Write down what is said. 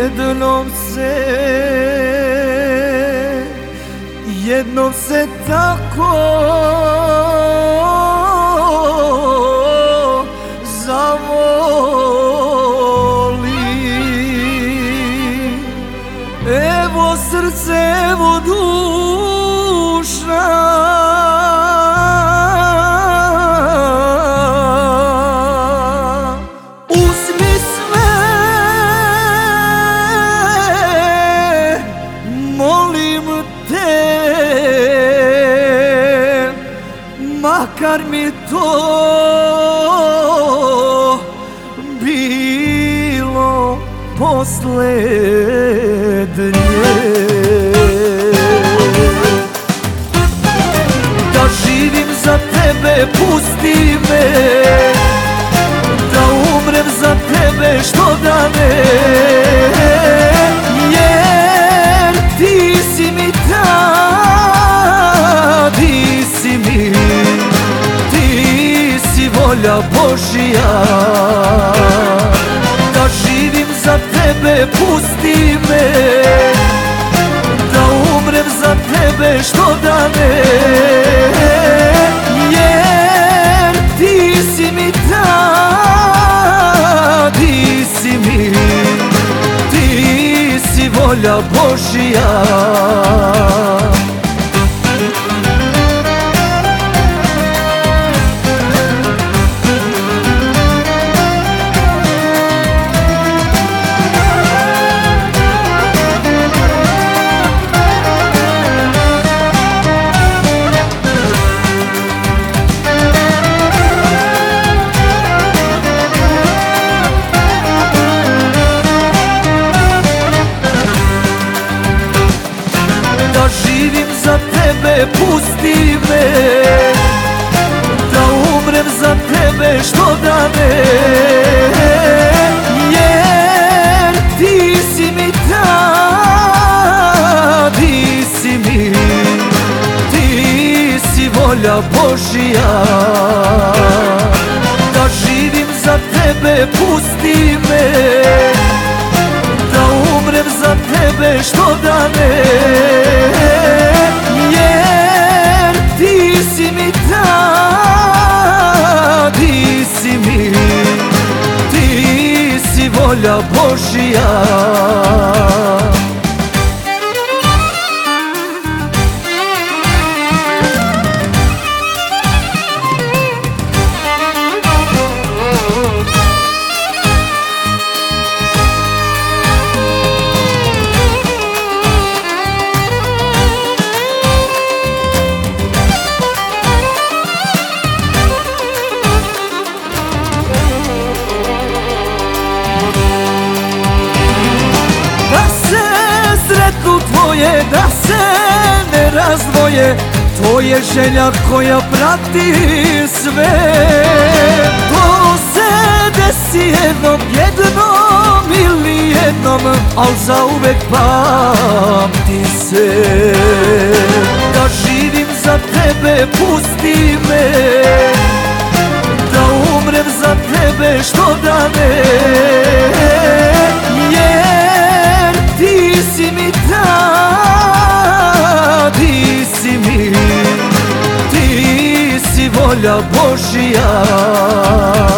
jednom se Jednom se tako Evo srce, evo duša Makar mi to bilo posljednje volja Božija Da živim za tebe, pusti me. Da umrem za tebe, što da ne. Jer ti si mi ta, ti si mi. Ti si volja Božija pusti me Da umrem za tebe, što da ne Jer ti si mi ta, ti si mi Ti si volja Božija Da živim za tebe, pusti me da umrem za tebe što da ne si sretnu tvoje, da se ne razdvoje To je želja koja prati sve. To se desi jednom, jednom ili jednom Al zauvek pamti se. Da živim za tebe, pusti me. Da umrem za tebe, što da ne mi Ti si volja Božija